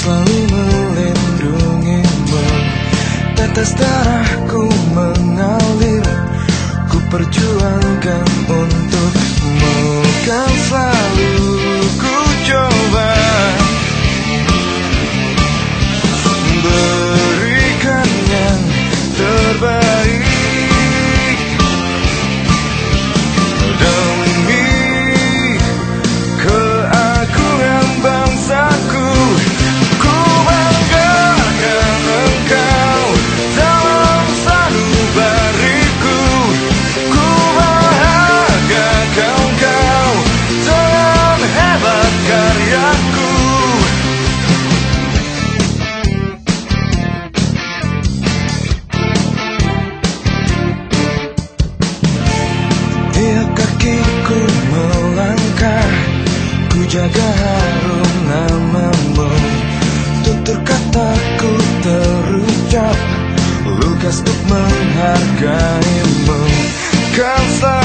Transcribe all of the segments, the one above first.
selalu melindungimu. Tetes darahku mengalir Ku perjuangkan untukmu Kan selalu ku coba. Jaga harum namamu. Tutur kataku terucap. Lukas untuk menghargaimu. Kan selalu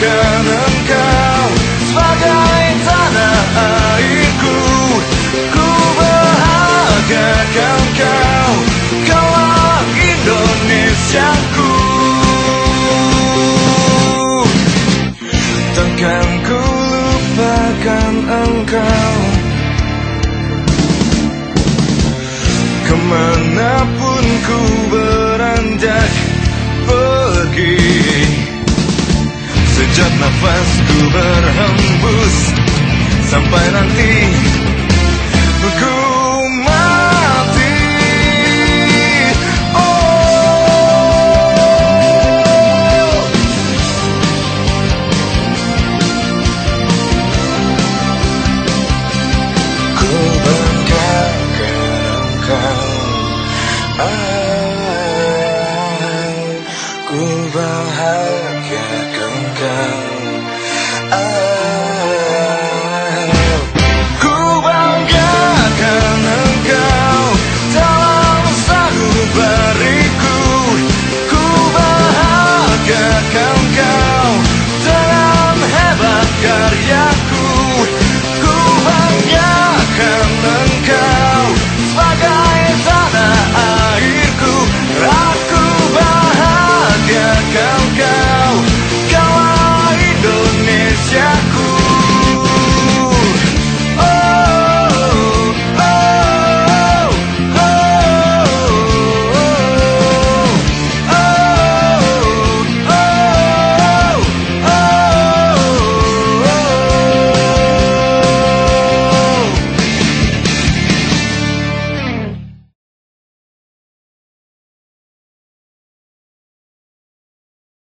banggakan engkau sebagai tanah airku. Ku bahagiakan kau Kaulah Indonesiaku. Takkan ku lupakan engkau. Ke mana pun ku beranjak Sejak nafasku berhembus. Sampai nanti membahagiakan kau